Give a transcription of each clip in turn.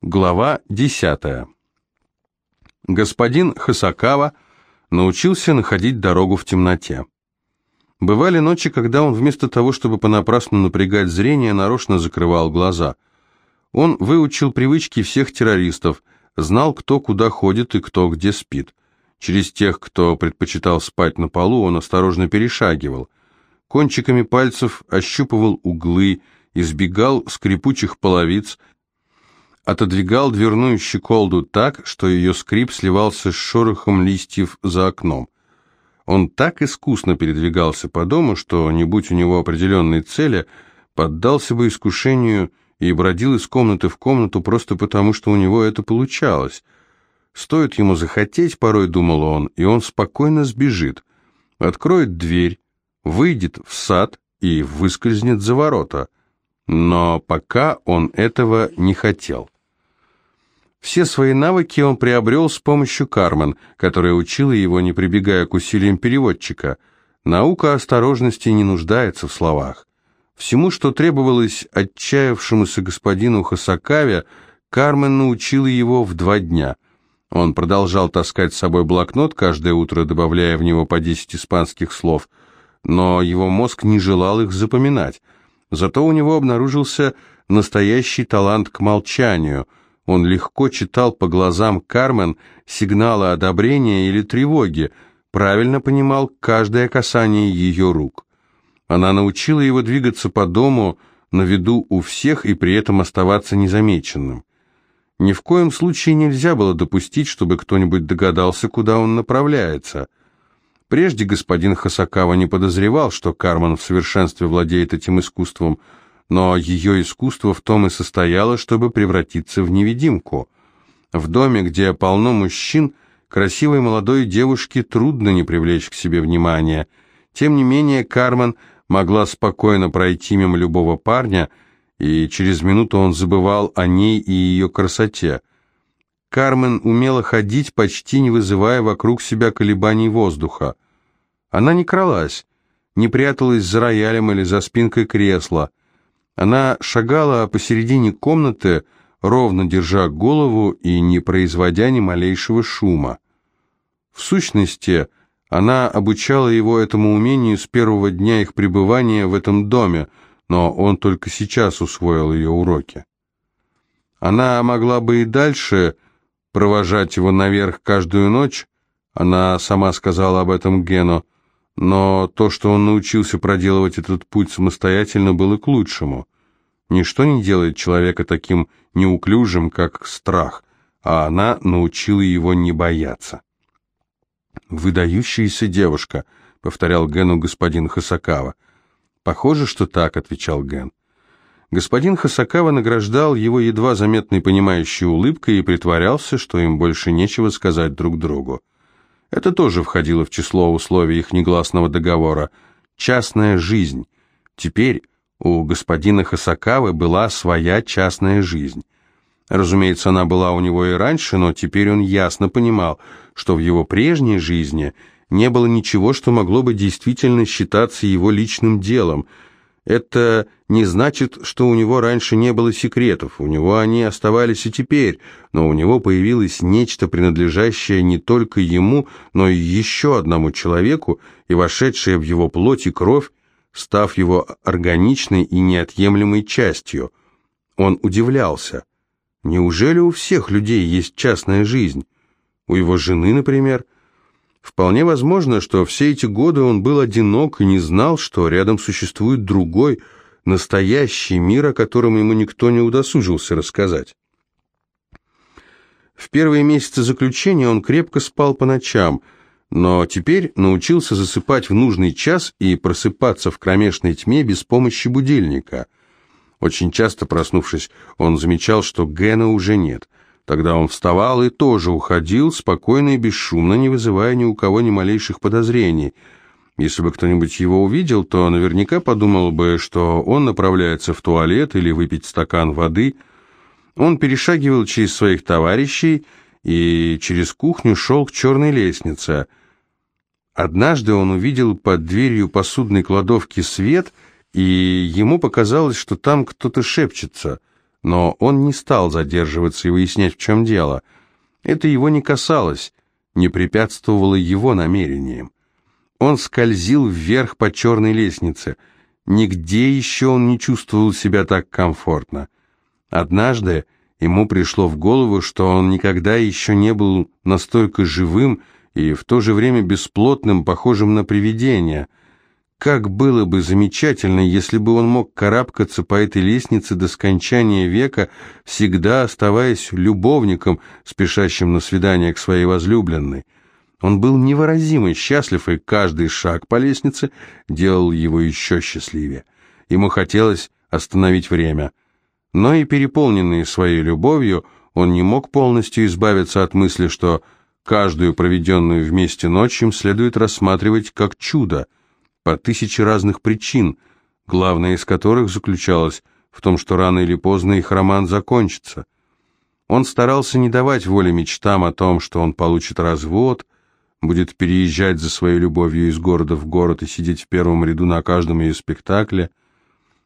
Глава 10. Господин Хасакава научился находить дорогу в темноте. Бывали ночи, когда он вместо того, чтобы понапрасну напрягать зрение, нарочно закрывал глаза. Он выучил привычки всех террористов, знал, кто куда ходит и кто где спит. Через тех, кто предпочитал спать на полу, он осторожно перешагивал. Кончиками пальцев ощупывал углы, избегал скрипучих половиц, отодвигал дверную щеколду так, что ее скрип сливался с шорохом листьев за окном. Он так искусно передвигался по дому, что, не будь у него определенной цели, поддался бы искушению и бродил из комнаты в комнату просто потому, что у него это получалось. Стоит ему захотеть, порой думал он, и он спокойно сбежит, откроет дверь, выйдет в сад и выскользнет за ворота. Но пока он этого не хотел. Все свои навыки он приобрел с помощью Кармен, которая учила его, не прибегая к усилиям переводчика. Наука осторожности не нуждается в словах. Всему, что требовалось отчаявшемуся господину Хасакаве, Кармен научила его в два дня. Он продолжал таскать с собой блокнот, каждое утро добавляя в него по десять испанских слов, но его мозг не желал их запоминать. Зато у него обнаружился настоящий талант к молчанию – он легко читал по глазам Кармен сигналы одобрения или тревоги, правильно понимал каждое касание ее рук. Она научила его двигаться по дому на виду у всех и при этом оставаться незамеченным. Ни в коем случае нельзя было допустить, чтобы кто-нибудь догадался, куда он направляется. Прежде господин Хасакава не подозревал, что Кармен в совершенстве владеет этим искусством – но ее искусство в том и состояло, чтобы превратиться в невидимку. В доме, где полно мужчин, красивой молодой девушке трудно не привлечь к себе внимания. Тем не менее, Кармен могла спокойно пройти мимо любого парня, и через минуту он забывал о ней и ее красоте. Кармен умела ходить, почти не вызывая вокруг себя колебаний воздуха. Она не кралась, не пряталась за роялем или за спинкой кресла. Она шагала посередине комнаты, ровно держа голову и не производя ни малейшего шума. В сущности, она обучала его этому умению с первого дня их пребывания в этом доме, но он только сейчас усвоил ее уроки. Она могла бы и дальше провожать его наверх каждую ночь, она сама сказала об этом Гену, но то, что он научился проделывать этот путь самостоятельно, было к лучшему. Ничто не делает человека таким неуклюжим, как страх, а она научила его не бояться. «Выдающаяся девушка», — повторял Гену господин Хасакава. «Похоже, что так», — отвечал Ген. Господин Хасакава награждал его едва заметной понимающей улыбкой и притворялся, что им больше нечего сказать друг другу. Это тоже входило в число условий их негласного договора. Частная жизнь. Теперь у господина Хасакавы была своя частная жизнь. Разумеется, она была у него и раньше, но теперь он ясно понимал, что в его прежней жизни не было ничего, что могло бы действительно считаться его личным делом. Это не значит, что у него раньше не было секретов, у него они оставались и теперь, но у него появилось нечто, принадлежащее не только ему, но и еще одному человеку, и вошедшее в его плоть и кровь, став его органичной и неотъемлемой частью. Он удивлялся. Неужели у всех людей есть частная жизнь? У его жены, например? Вполне возможно, что все эти годы он был одинок и не знал, что рядом существует другой, настоящий мир, о котором ему никто не удосужился рассказать. В первые месяцы заключения он крепко спал по ночам – но теперь научился засыпать в нужный час и просыпаться в кромешной тьме без помощи будильника. Очень часто, проснувшись, он замечал, что Гена уже нет. Тогда он вставал и тоже уходил, спокойно и бесшумно, не вызывая ни у кого ни малейших подозрений. Если бы кто-нибудь его увидел, то наверняка подумал бы, что он направляется в туалет или выпить стакан воды. Он перешагивал через своих товарищей и через кухню шел к черной лестнице – Однажды он увидел под дверью посудной кладовки свет, и ему показалось, что там кто-то шепчется, но он не стал задерживаться и выяснять, в чем дело. Это его не касалось, не препятствовало его намерениям. Он скользил вверх по черной лестнице. Нигде еще он не чувствовал себя так комфортно. Однажды ему пришло в голову, что он никогда еще не был настолько живым и в то же время бесплотным, похожим на привидение. Как было бы замечательно, если бы он мог карабкаться по этой лестнице до скончания века, всегда оставаясь любовником, спешащим на свидание к своей возлюбленной. Он был невыразимо счастлив, и каждый шаг по лестнице делал его еще счастливее. Ему хотелось остановить время – но и переполненный своей любовью, он не мог полностью избавиться от мысли, что каждую проведенную вместе ночь им следует рассматривать как чудо, по тысяче разных причин, главная из которых заключалась в том, что рано или поздно их роман закончится. Он старался не давать воли мечтам о том, что он получит развод, будет переезжать за своей любовью из города в город и сидеть в первом ряду на каждом ее спектакле.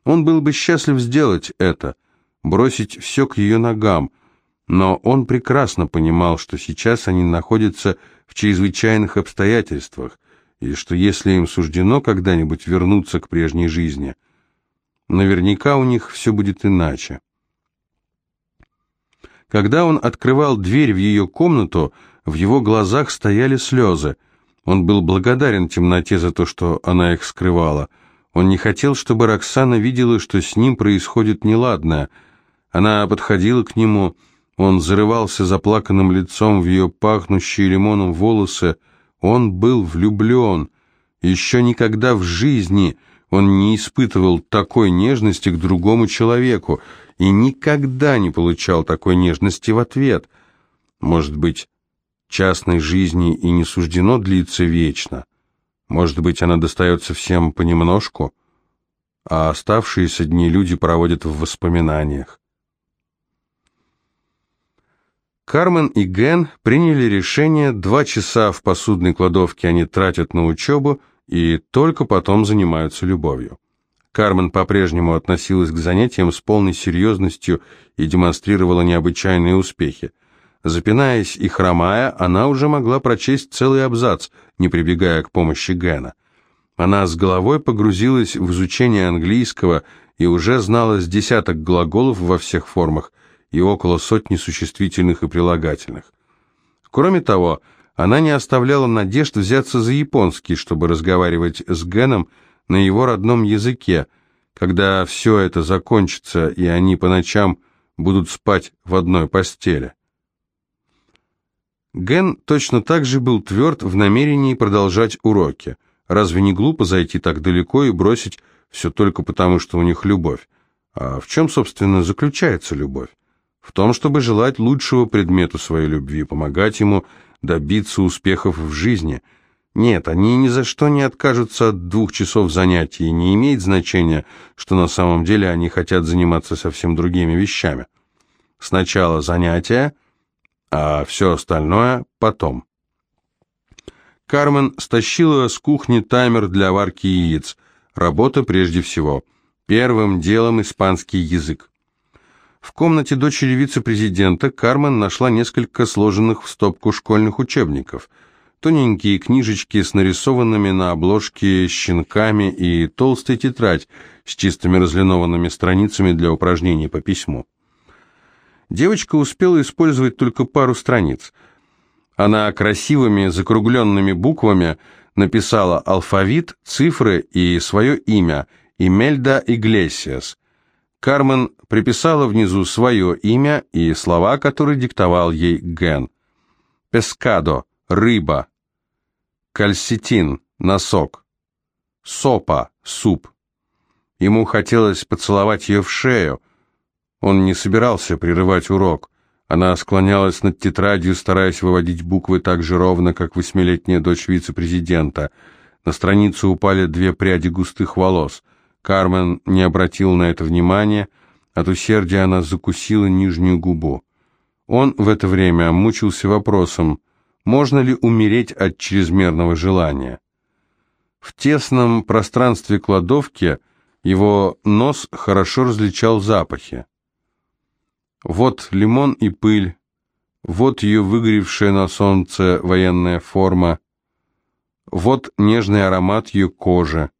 Он был бы счастлив сделать это, бросить все к ее ногам, но он прекрасно понимал, что сейчас они находятся в чрезвычайных обстоятельствах, и что если им суждено когда-нибудь вернуться к прежней жизни, наверняка у них все будет иначе. Когда он открывал дверь в ее комнату, в его глазах стояли слезы. Он был благодарен темноте за то, что она их скрывала. Он не хотел, чтобы Роксана видела, что с ним происходит неладное – она подходила к нему, он зарывался заплаканным лицом в ее пахнущие лимоном волосы. Он был влюблен. Еще никогда в жизни он не испытывал такой нежности к другому человеку и никогда не получал такой нежности в ответ. Может быть, частной жизни и не суждено длиться вечно. Может быть, она достается всем понемножку, а оставшиеся дни люди проводят в воспоминаниях. Кармен и Ген приняли решение, два часа в посудной кладовке они тратят на учебу и только потом занимаются любовью. Кармен по-прежнему относилась к занятиям с полной серьезностью и демонстрировала необычайные успехи. Запинаясь и хромая, она уже могла прочесть целый абзац, не прибегая к помощи Гена. Она с головой погрузилась в изучение английского и уже знала с десяток глаголов во всех формах, и около сотни существительных и прилагательных. Кроме того, она не оставляла надежд взяться за японский, чтобы разговаривать с Геном на его родном языке, когда все это закончится, и они по ночам будут спать в одной постели. Ген точно так же был тверд в намерении продолжать уроки. Разве не глупо зайти так далеко и бросить все только потому, что у них любовь? А в чем, собственно, заключается любовь? В том, чтобы желать лучшего предмету своей любви, помогать ему добиться успехов в жизни. Нет, они ни за что не откажутся от двух часов занятий, не имеет значения, что на самом деле они хотят заниматься совсем другими вещами. Сначала занятия, а все остальное потом. Кармен стащила с кухни таймер для варки яиц. Работа прежде всего. Первым делом испанский язык. В комнате дочери вице-президента Кармен нашла несколько сложенных в стопку школьных учебников, тоненькие книжечки с нарисованными на обложке щенками и толстая тетрадь с чистыми разлинованными страницами для упражнений по письму. Девочка успела использовать только пару страниц. Она красивыми закругленными буквами написала алфавит, цифры и свое имя – Имельда Иглесиас – Кармен приписала внизу свое имя и слова, которые диктовал ей Ген. Пескадо – рыба. Кальситин – носок. Сопа – суп. Ему хотелось поцеловать ее в шею. Он не собирался прерывать урок. Она склонялась над тетрадью, стараясь выводить буквы так же ровно, как восьмилетняя дочь вице-президента. На страницу упали две пряди густых волос. Кармен не обратил на это внимания, от усердия она закусила нижнюю губу. Он в это время мучился вопросом, можно ли умереть от чрезмерного желания. В тесном пространстве кладовки его нос хорошо различал запахи. Вот лимон и пыль, вот ее выгоревшая на солнце военная форма, вот нежный аромат ее кожи.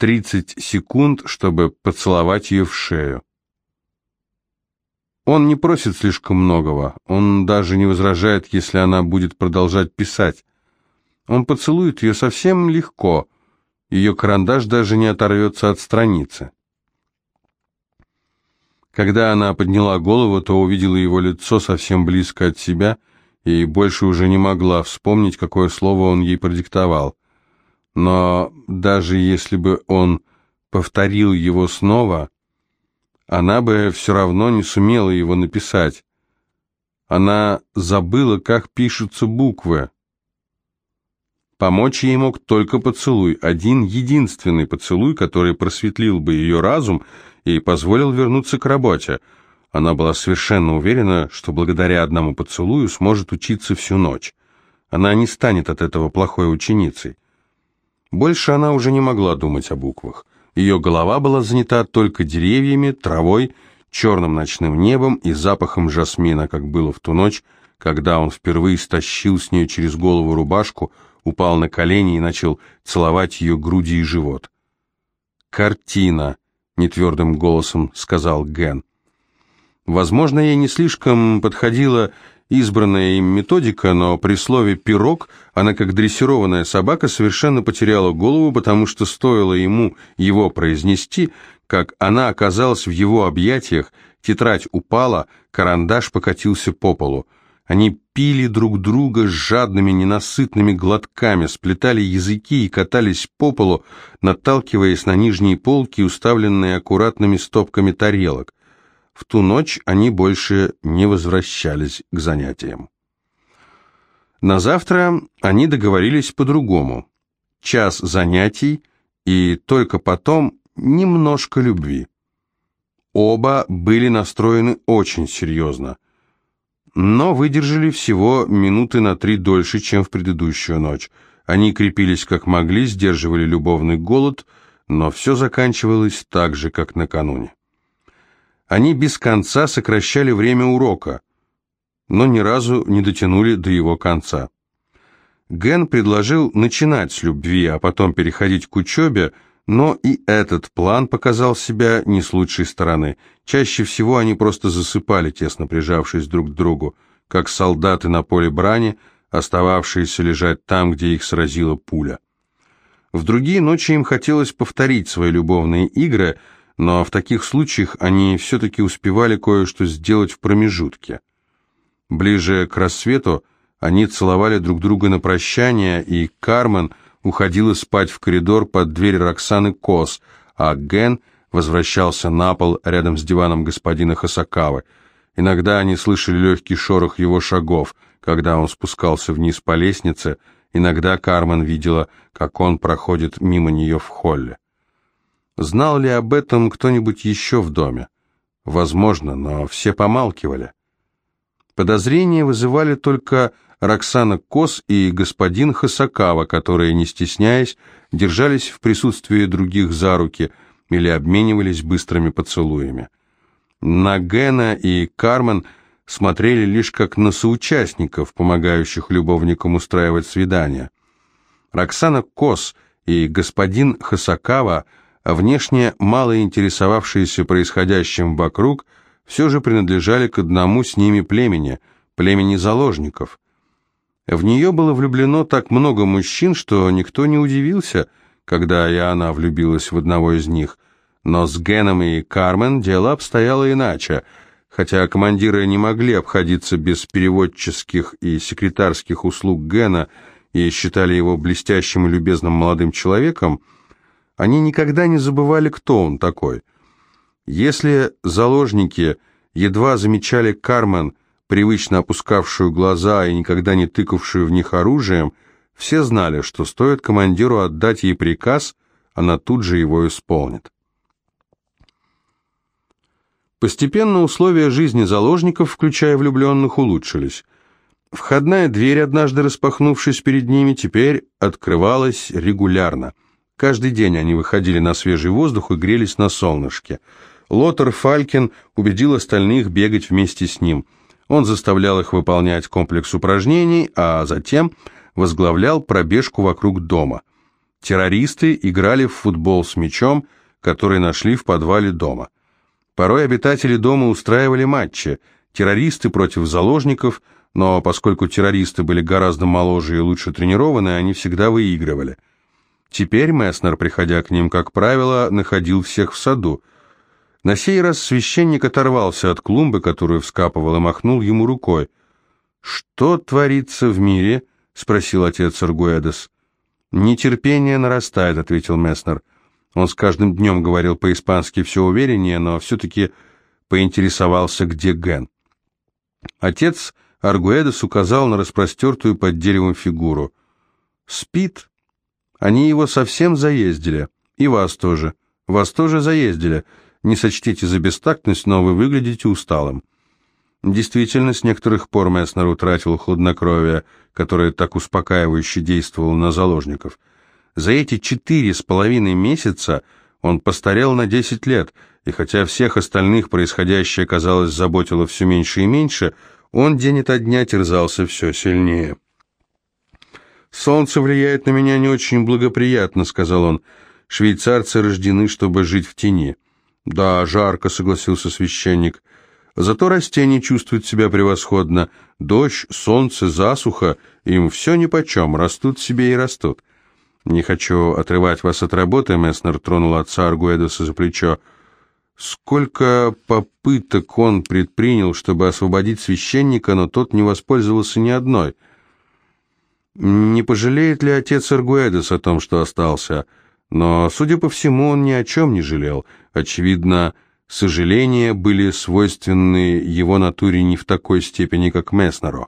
30 секунд, чтобы поцеловать ее в шею. Он не просит слишком многого, он даже не возражает, если она будет продолжать писать. Он поцелует ее совсем легко, ее карандаш даже не оторвется от страницы. Когда она подняла голову, то увидела его лицо совсем близко от себя и больше уже не могла вспомнить, какое слово он ей продиктовал. Но даже если бы он повторил его снова, она бы все равно не сумела его написать. Она забыла, как пишутся буквы. Помочь ей мог только поцелуй, один единственный поцелуй, который просветлил бы ее разум и позволил вернуться к работе. Она была совершенно уверена, что благодаря одному поцелую сможет учиться всю ночь. Она не станет от этого плохой ученицей. Больше она уже не могла думать о буквах. Ее голова была занята только деревьями, травой, черным ночным небом и запахом жасмина, как было в ту ночь, когда он впервые стащил с нее через голову рубашку, упал на колени и начал целовать ее груди и живот. «Картина», — нетвердым голосом сказал Ген. Возможно, ей не слишком подходила избранная им методика, но при слове «пирог» она, как дрессированная собака, совершенно потеряла голову, потому что стоило ему его произнести, как она оказалась в его объятиях, тетрадь упала, карандаш покатился по полу. Они пили друг друга с жадными, ненасытными глотками, сплетали языки и катались по полу, наталкиваясь на нижние полки, уставленные аккуратными стопками тарелок. В ту ночь они больше не возвращались к занятиям. На завтра они договорились по-другому. Час занятий и только потом немножко любви. Оба были настроены очень серьезно – но выдержали всего минуты на три дольше, чем в предыдущую ночь. Они крепились как могли, сдерживали любовный голод, но все заканчивалось так же, как накануне. Они без конца сокращали время урока, но ни разу не дотянули до его конца. Ген предложил начинать с любви, а потом переходить к учебе, но и этот план показал себя не с лучшей стороны. Чаще всего они просто засыпали, тесно прижавшись друг к другу, как солдаты на поле брани, остававшиеся лежать там, где их сразила пуля. В другие ночи им хотелось повторить свои любовные игры, но в таких случаях они все-таки успевали кое-что сделать в промежутке. Ближе к рассвету они целовали друг друга на прощание, и Кармен – уходила спать в коридор под дверь Роксаны Кос, а Ген возвращался на пол рядом с диваном господина Хасакавы. Иногда они слышали легкий шорох его шагов, когда он спускался вниз по лестнице, иногда Кармен видела, как он проходит мимо нее в холле. Знал ли об этом кто-нибудь еще в доме? Возможно, но все помалкивали. Подозрения вызывали только Роксана Кос и господин Хасакава, которые, не стесняясь, держались в присутствии других за руки или обменивались быстрыми поцелуями. На Гена и Кармен смотрели лишь как на соучастников, помогающих любовникам устраивать свидания. Роксана Кос и господин Хасакава, внешне мало интересовавшиеся происходящим вокруг, все же принадлежали к одному с ними племени, племени заложников – в нее было влюблено так много мужчин, что никто не удивился, когда и она влюбилась в одного из них. Но с Геном и Кармен дело обстояло иначе. Хотя командиры не могли обходиться без переводческих и секретарских услуг Гена и считали его блестящим и любезным молодым человеком, они никогда не забывали, кто он такой. Если заложники едва замечали Кармен привычно опускавшую глаза и никогда не тыкавшую в них оружием, все знали, что стоит командиру отдать ей приказ, она тут же его исполнит. Постепенно условия жизни заложников, включая влюбленных, улучшились. Входная дверь, однажды распахнувшись перед ними, теперь открывалась регулярно. Каждый день они выходили на свежий воздух и грелись на солнышке. Лотер Фалькин убедил остальных бегать вместе с ним. Он заставлял их выполнять комплекс упражнений, а затем возглавлял пробежку вокруг дома. Террористы играли в футбол с мячом, который нашли в подвале дома. Порой обитатели дома устраивали матчи, террористы против заложников, но поскольку террористы были гораздо моложе и лучше тренированы, они всегда выигрывали. Теперь Месснер, приходя к ним, как правило, находил всех в саду. На сей раз священник оторвался от клумбы, которую вскапывал, и махнул ему рукой. «Что творится в мире?» — спросил отец Аргуэдес. «Нетерпение нарастает», — ответил Месснер. Он с каждым днем говорил по-испански все увереннее, но все-таки поинтересовался, где Ген. Отец Аргуэдес указал на распростертую под деревом фигуру. «Спит. Они его совсем заездили. И вас тоже. Вас тоже заездили. Не сочтите за бестактность, но вы выглядите усталым». Действительно, с некоторых пор Месснер утратил хладнокровие, которое так успокаивающе действовало на заложников. За эти четыре с половиной месяца он постарел на десять лет, и хотя всех остальных происходящее, казалось, заботило все меньше и меньше, он день ото дня терзался все сильнее. «Солнце влияет на меня не очень благоприятно», — сказал он. «Швейцарцы рождены, чтобы жить в тени». «Да, жарко», — согласился священник. Зато растения чувствуют себя превосходно. Дождь, солнце, засуха, им все нипочем, растут себе и растут. Не хочу отрывать вас от работы, Месснер тронул отца Аргуэдоса за плечо. Сколько попыток он предпринял, чтобы освободить священника, но тот не воспользовался ни одной. Не пожалеет ли отец Аргуэдос о том, что остался? Но, судя по всему, он ни о чем не жалел. Очевидно, Сожаления были свойственны его натуре не в такой степени, как Месснеру.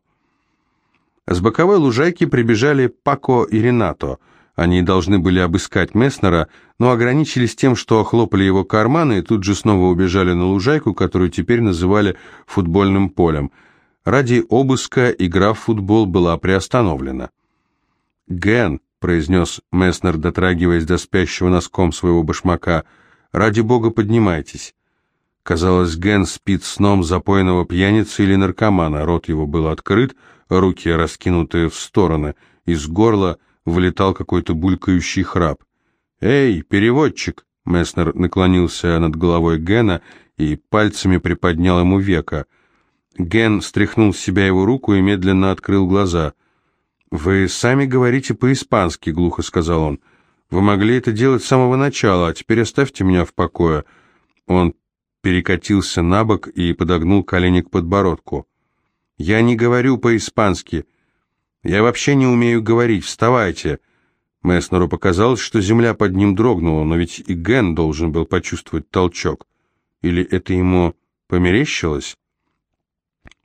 С боковой лужайки прибежали Пако и Ренато. Они должны были обыскать Месснера, но ограничились тем, что охлопали его карманы и тут же снова убежали на лужайку, которую теперь называли футбольным полем. Ради обыска игра в футбол была приостановлена. «Ген», — произнес Месснер, дотрагиваясь до спящего носком своего башмака, — «ради бога поднимайтесь». Казалось, Ген спит сном запойного пьяницы или наркомана. Рот его был открыт, руки раскинуты в стороны. Из горла вылетал какой-то булькающий храп. «Эй, переводчик!» Месснер наклонился над головой Гена и пальцами приподнял ему века. Ген стряхнул с себя его руку и медленно открыл глаза. «Вы сами говорите по-испански», — глухо сказал он. «Вы могли это делать с самого начала, а теперь оставьте меня в покое». Он перекатился на бок и подогнул колени к подбородку. «Я не говорю по-испански. Я вообще не умею говорить. Вставайте!» Месснеру показалось, что земля под ним дрогнула, но ведь и Ген должен был почувствовать толчок. Или это ему померещилось?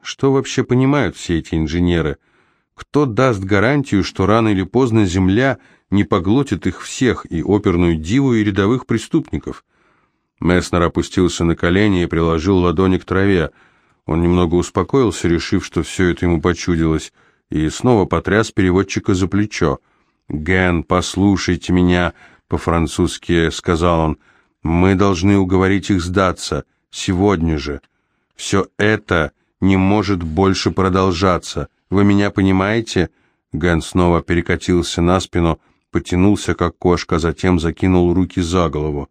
Что вообще понимают все эти инженеры? Кто даст гарантию, что рано или поздно земля не поглотит их всех, и оперную диву, и рядовых преступников? Месснер опустился на колени и приложил ладони к траве. Он немного успокоился, решив, что все это ему почудилось, и снова потряс переводчика за плечо. «Ген, послушайте меня», — по-французски сказал он. «Мы должны уговорить их сдаться. Сегодня же. Все это не может больше продолжаться. Вы меня понимаете?» Ген снова перекатился на спину, потянулся, как кошка, затем закинул руки за голову.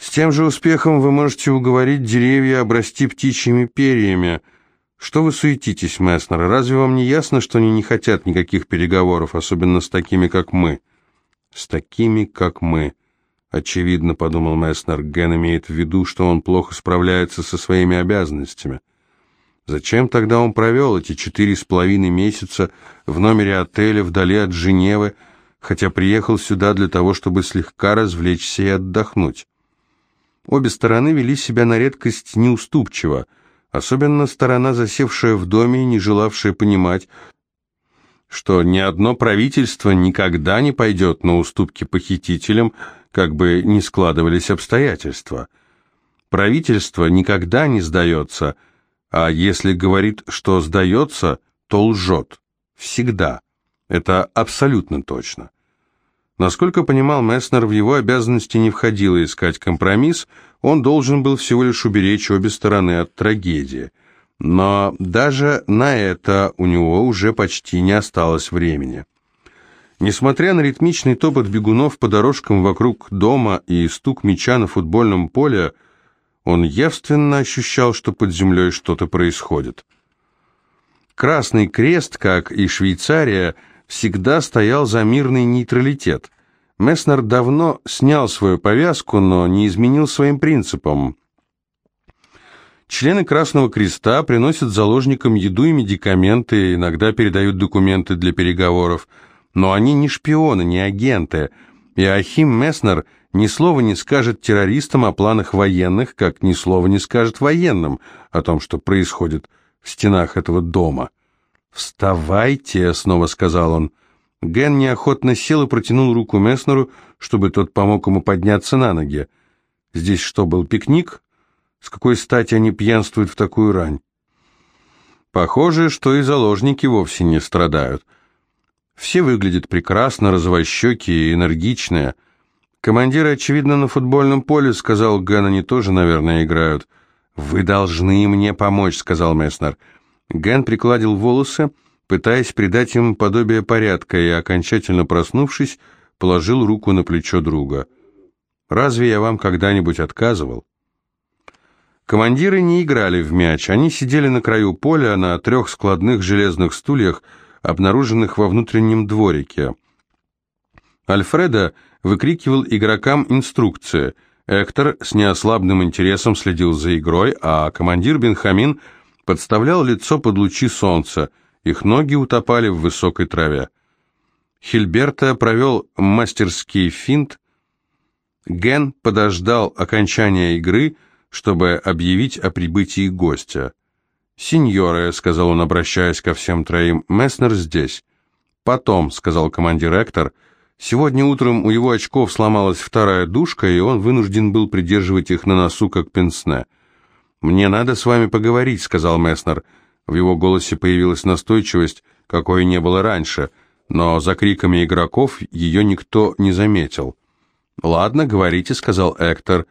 С тем же успехом вы можете уговорить деревья обрасти птичьими перьями. Что вы суетитесь, Месснер? Разве вам не ясно, что они не хотят никаких переговоров, особенно с такими, как мы? С такими, как мы. Очевидно, подумал Месснер, Ген имеет в виду, что он плохо справляется со своими обязанностями. Зачем тогда он провел эти четыре с половиной месяца в номере отеля вдали от Женевы, хотя приехал сюда для того, чтобы слегка развлечься и отдохнуть? Обе стороны вели себя на редкость неуступчиво, особенно сторона, засевшая в доме и не желавшая понимать, что ни одно правительство никогда не пойдет на уступки похитителям, как бы ни складывались обстоятельства. Правительство никогда не сдается, а если говорит, что сдается, то лжет. Всегда. Это абсолютно точно. Насколько понимал Месснер, в его обязанности не входило искать компромисс, он должен был всего лишь уберечь обе стороны от трагедии. Но даже на это у него уже почти не осталось времени. Несмотря на ритмичный топот бегунов по дорожкам вокруг дома и стук мяча на футбольном поле, он явственно ощущал, что под землей что-то происходит. Красный крест, как и Швейцария, всегда стоял за мирный нейтралитет. Месснер давно снял свою повязку, но не изменил своим принципам. Члены Красного Креста приносят заложникам еду и медикаменты, иногда передают документы для переговоров, но они не шпионы, не агенты. И Ахим Месснер ни слова не скажет террористам о планах военных, как ни слова не скажет военным о том, что происходит в стенах этого дома. «Вставайте!» — снова сказал он. Ген неохотно сел и протянул руку Месснеру, чтобы тот помог ему подняться на ноги. «Здесь что, был пикник? С какой стати они пьянствуют в такую рань?» Похоже, что и заложники вовсе не страдают. Все выглядят прекрасно, розовощекие и энергичные. Командиры, очевидно, на футбольном поле, сказал Ген, они тоже, наверное, играют. «Вы должны мне помочь», — сказал Месснер. Ген прикладил волосы, пытаясь придать им подобие порядка, и, окончательно проснувшись, положил руку на плечо друга. «Разве я вам когда-нибудь отказывал?» Командиры не играли в мяч, они сидели на краю поля на трех складных железных стульях, обнаруженных во внутреннем дворике. Альфреда выкрикивал игрокам инструкции. Эктор с неослабным интересом следил за игрой, а командир Бенхамин – подставлял лицо под лучи солнца, их ноги утопали в высокой траве. Хильберта провел мастерский финт. Ген подождал окончания игры, чтобы объявить о прибытии гостя. «Сеньоры», — сказал он, обращаясь ко всем троим, — «Месснер здесь». «Потом», — сказал командир Эктор, — «сегодня утром у его очков сломалась вторая дужка, и он вынужден был придерживать их на носу, как пенсне». «Мне надо с вами поговорить», — сказал Месснер. В его голосе появилась настойчивость, какой не было раньше, но за криками игроков ее никто не заметил. «Ладно, говорите», — сказал Эктор.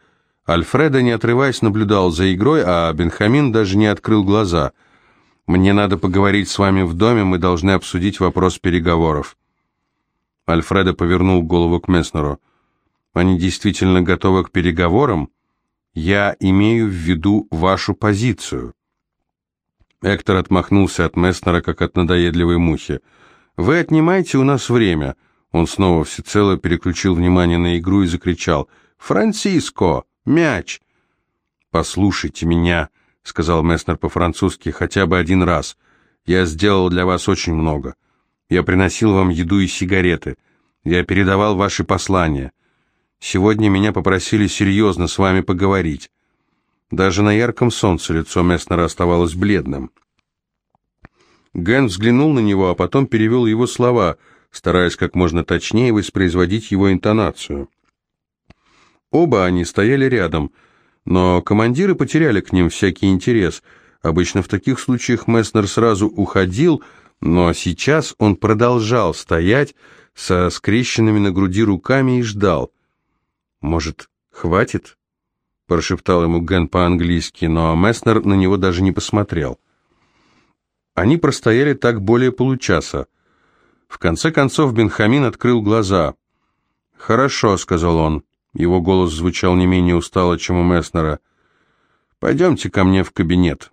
Альфреда, не отрываясь, наблюдал за игрой, а Бенхамин даже не открыл глаза. «Мне надо поговорить с вами в доме, мы должны обсудить вопрос переговоров». Альфреда повернул голову к Месснеру. «Они действительно готовы к переговорам?» Я имею в виду вашу позицию. Эктор отмахнулся от Месснера, как от надоедливой мухи. Вы отнимаете у нас время. Он снова всецело переключил внимание на игру и закричал. «Франциско! Мяч!» «Послушайте меня», — сказал Месснер по-французски, — «хотя бы один раз. Я сделал для вас очень много. Я приносил вам еду и сигареты. Я передавал ваши послания. Сегодня меня попросили серьезно с вами поговорить. Даже на ярком солнце лицо Месснера оставалось бледным. Ген взглянул на него, а потом перевел его слова, стараясь как можно точнее воспроизводить его интонацию. Оба они стояли рядом, но командиры потеряли к ним всякий интерес. Обычно в таких случаях Месснер сразу уходил, но сейчас он продолжал стоять со скрещенными на груди руками и ждал. «Может, хватит?» – прошептал ему Ген по-английски, но Месснер на него даже не посмотрел. Они простояли так более получаса. В конце концов Бенхамин открыл глаза. «Хорошо», — сказал он. Его голос звучал не менее устало, чем у Месснера. «Пойдемте ко мне в кабинет».